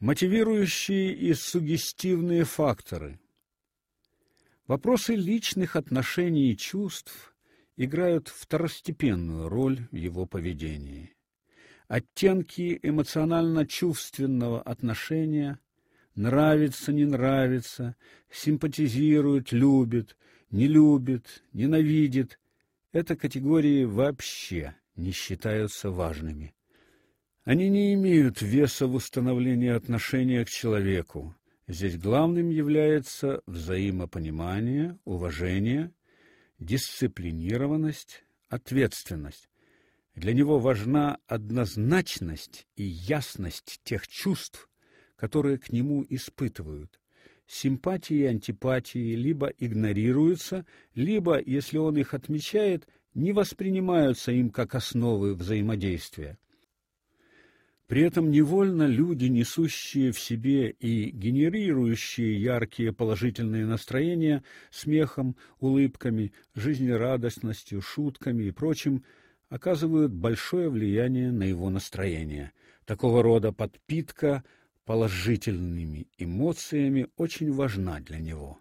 Мотивирующие и суггестивные факторы. Вопросы личных отношений и чувств играют второстепенную роль в его поведении. Оттенки эмоционально-чувственного отношения нравится, не нравится, симпатизирует, любит, не любит, ненавидит это категории вообще не считаются важными. Они не имеют веса в установлении отношения к человеку. Здесь главным является взаимопонимание, уважение, дисциплинированность, ответственность. Для него важна однозначность и ясность тех чувств, которые к нему испытывают. Симпатии и антипатии либо игнорируются, либо, если он их отмечает, не воспринимаются им как основы взаимодействия. При этом невольно люди, несущие в себе и генерирующие яркие положительные настроения смехом, улыбками, жизнерадостностью, шутками и прочим, оказывают большое влияние на его настроение. Такого рода подпитка положительными эмоциями очень важна для него.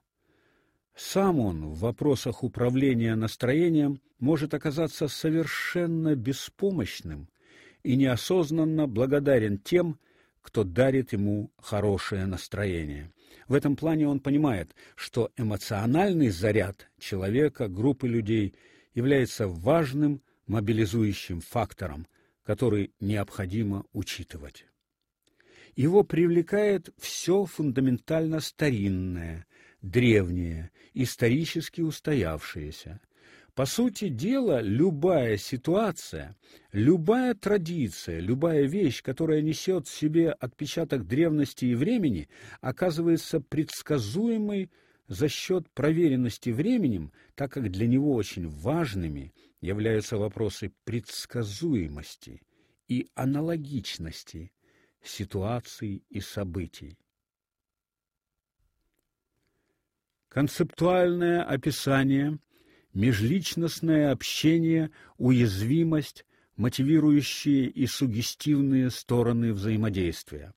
Сам он в вопросах управления настроением может оказаться совершенно беспомощным и неосознанно благодарен тем, кто дарит ему хорошее настроение. В этом плане он понимает, что эмоциональный заряд человека, группы людей является важным мобилизующим фактором, который необходимо учитывать. Его привлекает все фундаментально старинное, древнее, исторически устоявшееся. По сути дела, любая ситуация, любая традиция, любая вещь, которая несет в себе отпечаток древности и времени, оказывается предсказуемой за счет проверенности временем, так как для него очень важными являются вопросы предсказуемости и аналогичности ситуаций и событий. концептуальное описание, межличностное общение, уязвимость, мотивирующие и суггестивные стороны взаимодействия.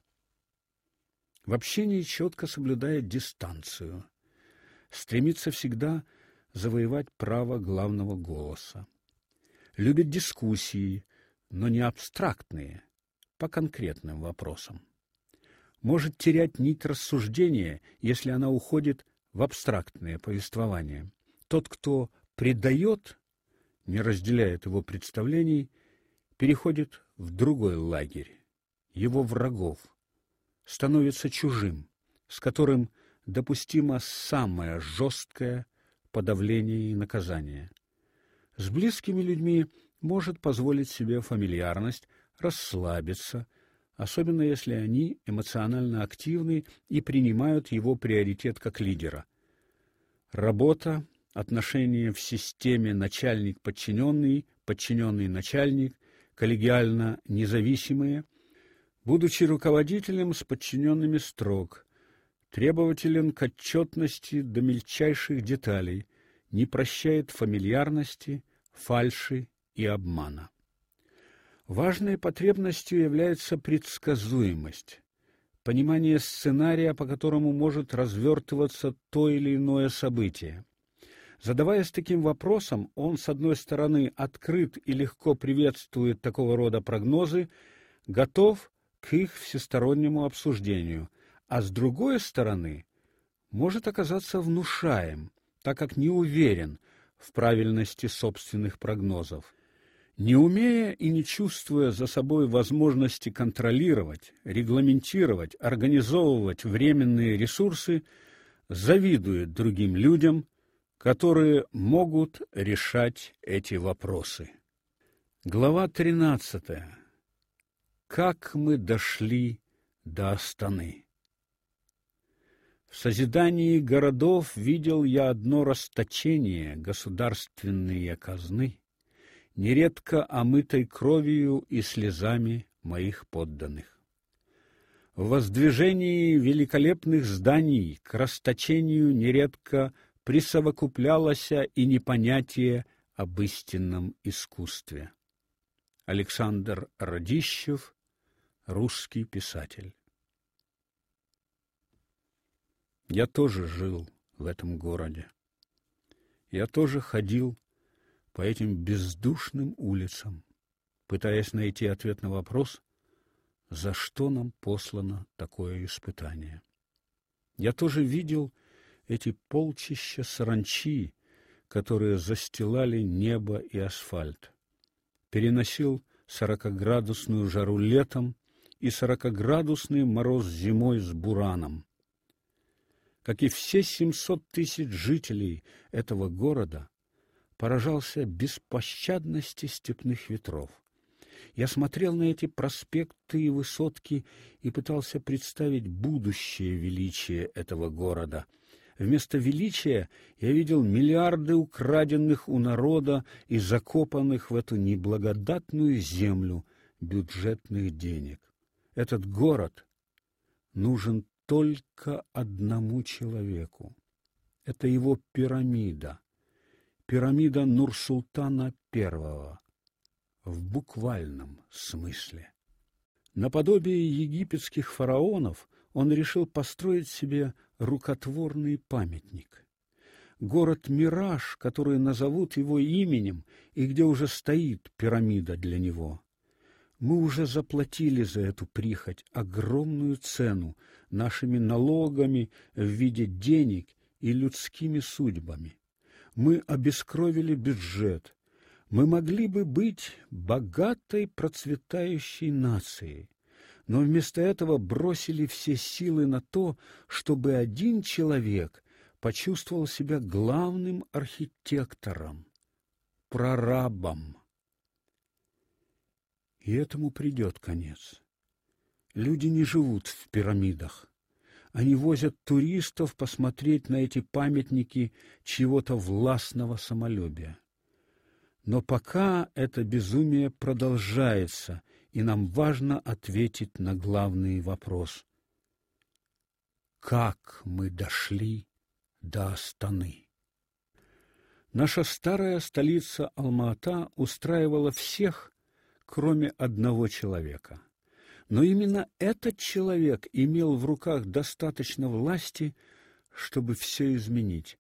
В общении четко соблюдает дистанцию, стремится всегда завоевать право главного голоса. Любит дискуссии, но не абстрактные, по конкретным вопросам. Может терять нить рассуждения, если она уходит в абстрактное повествование. Тот, кто предает, не разделяет его представлений, переходит в другой лагерь, его врагов, становится чужим, с которым допустимо самое жесткое подавление и наказание. С близкими людьми может позволить себе фамильярность, расслабиться, особенно если они эмоционально активны и принимают его приоритет как лидера. Работа, отношения в системе начальник-подчиненный, подчиненный-начальник, коллегиально независимые, будучи руководителем с подчиненными строг, требователен к отчетности до мельчайших деталей, не прощает фамильярности, фальши и обмана. Важной потребностью является предсказуемость, понимание сценария, по которому может развертываться то или иное событие. Задаваясь таким вопросом, он с одной стороны открыт и легко приветствует такого рода прогнозы, готов к их всестороннему обсуждению, а с другой стороны может оказаться внушаем, так как не уверен в правильности собственных прогнозов. Не умея и не чувствуя за собой возможности контролировать, регламентировать, организовывать временные ресурсы, завидует другим людям, которые могут решать эти вопросы. Глава 13. Как мы дошли до Астаны. В созидании городов видел я одно расточение государственные казны нередко омытой кровью и слезами моих подданных. В воздвижении великолепных зданий к расточению нередко присовокуплялось и непонятие об истинном искусстве. Александр Радищев, русский писатель. Я тоже жил в этом городе. Я тоже ходил по этим бездушным улицам, пытаясь найти ответ на вопрос, за что нам послано такое испытание. Я тоже видел эти полчища саранчи, которые застилали небо и асфальт. Переносил сорокоградусную жару летом и сорокоградусный мороз зимой с бураном. Как и все семьсот тысяч жителей этого города, поражался беспощадности степных ветров. Я смотрел на эти проспекты и высотки и пытался представить будущее величие этого города. Вместо величия я видел миллиарды украденных у народа и закопанных в эту неблагодатную землю бюджетных денег. Этот город нужен только одному человеку. Это его пирамида. Пирамида Нурсултана I в буквальном смысле. Наподобие египетских фараонов он решил построить себе рукотворный памятник. Город Мираж, который назовут его именем и где уже стоит пирамида для него. Мы уже заплатили за эту прихоть огромную цену нашими налогами в виде денег и людскими судьбами. Мы обескровили бюджет, мы могли бы быть богатой, процветающей нацией, но вместо этого бросили все силы на то, чтобы один человек почувствовал себя главным архитектором, прорабом. И этому придет конец. Люди не живут в пирамидах. Они возят туристов посмотреть на эти памятники чего-то властного самолюбия. Но пока это безумие продолжается, и нам важно ответить на главный вопрос. Как мы дошли до Астаны? Наша старая столица Алма-Ата устраивала всех, кроме одного человека. Но именно этот человек имел в руках достаточно власти, чтобы все изменить.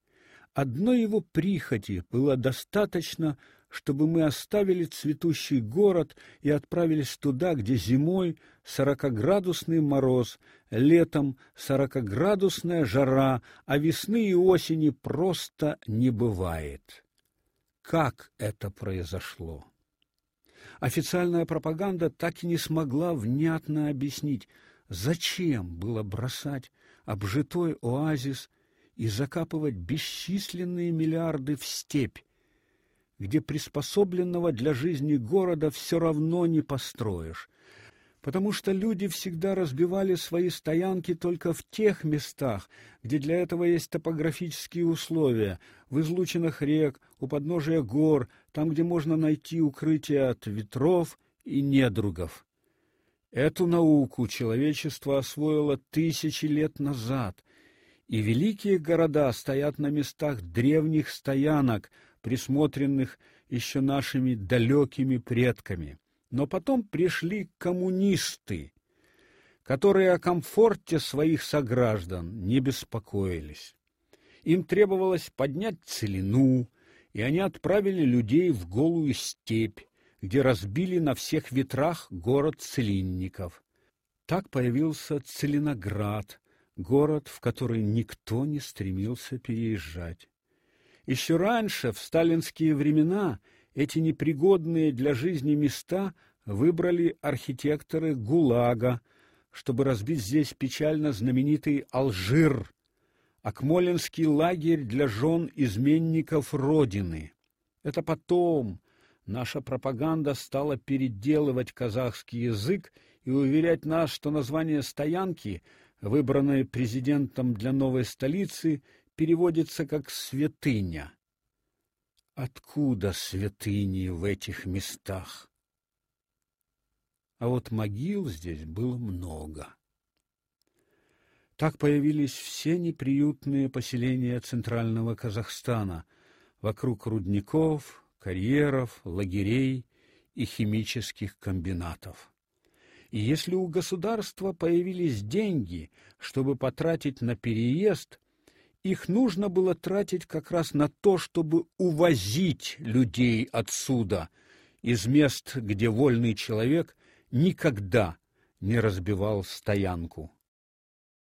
Одной его прихоти было достаточно, чтобы мы оставили цветущий город и отправились туда, где зимой сорокоградусный мороз, летом сорокоградусная жара, а весны и осени просто не бывает. Как это произошло? Официальная пропаганда так и не смогла внятно объяснить, зачем было бросать обжитой оазис и закапывать бесчисленные миллиарды в степь, где приспособленного для жизни города все равно не построишь, потому что люди всегда разбивали свои стоянки только в тех местах, где для этого есть топографические условия, в излучинах рек, у подножия гор, там, где можно найти укрытие от ветров и недругов. Эту науку человечество освоило тысячи лет назад, и великие города стоят на местах древних стоянок, присмотренных еще нашими далекими предками. Но потом пришли коммунисты, которые о комфорте своих сограждан не беспокоились. Им требовалось поднять целину, и они отправили людей в голую степь, где разбили на всех ветрах город целинников. Так появился Целиноград, город, в который никто не стремился переезжать. Еще раньше, в сталинские времена, эти непригодные для жизни места выбрали архитекторы ГУЛАГа, чтобы разбить здесь печально знаменитый Алжир, Акмолинский лагерь для жен изменников родины. Это потом наша пропаганда стала переделывать казахский язык и уверять нас, что название стоянки, выбранное президентом для новой столицы, переводится как святыня. Откуда святыни в этих местах? А вот могил здесь было много. Так появились все неприютные поселения центрального Казахстана вокруг рудников, карьеров, лагерей и химических комбинатов. И если у государства появились деньги, чтобы потратить на переезд, их нужно было тратить как раз на то, чтобы увозить людей отсюда, из мест, где вольный человек никогда не разбивал стоянку.